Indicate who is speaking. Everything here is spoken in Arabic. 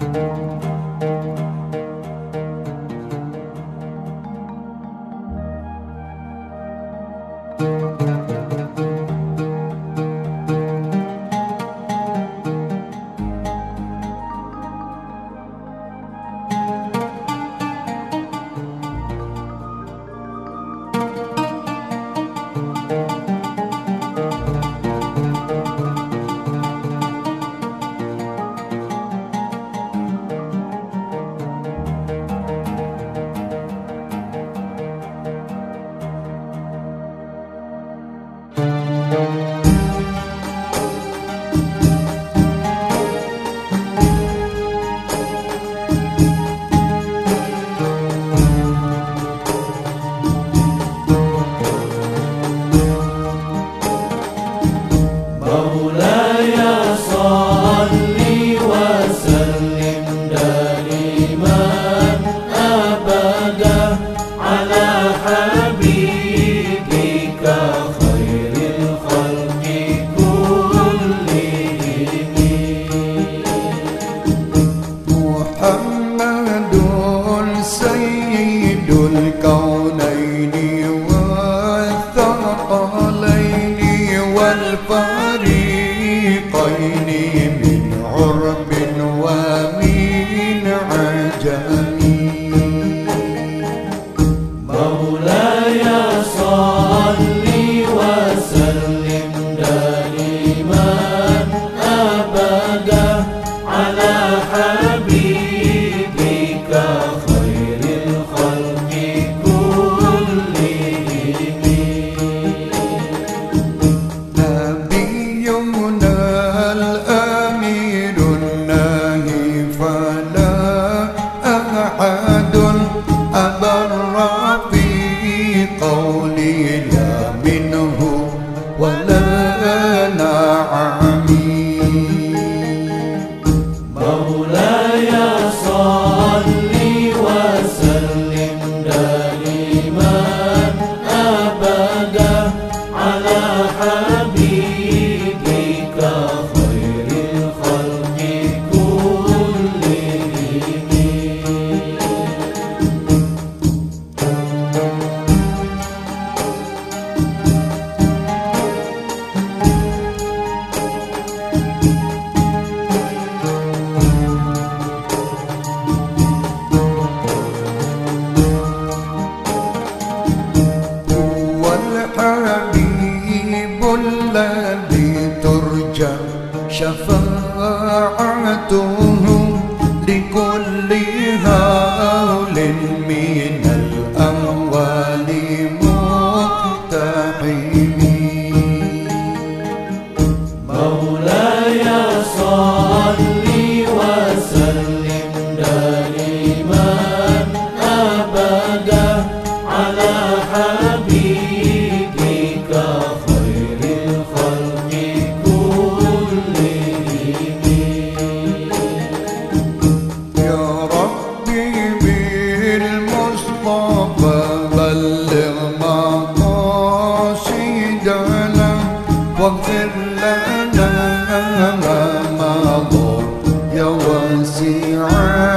Speaker 1: thank you.
Speaker 2: سيد الكونين والثقلين والفريقين من عرب ومن عجم.
Speaker 1: مولاي وسلم دائما أبدا على حبيبك.
Speaker 2: ترجى شفاعته لكل هول من الأمر لنا مضر يا واسع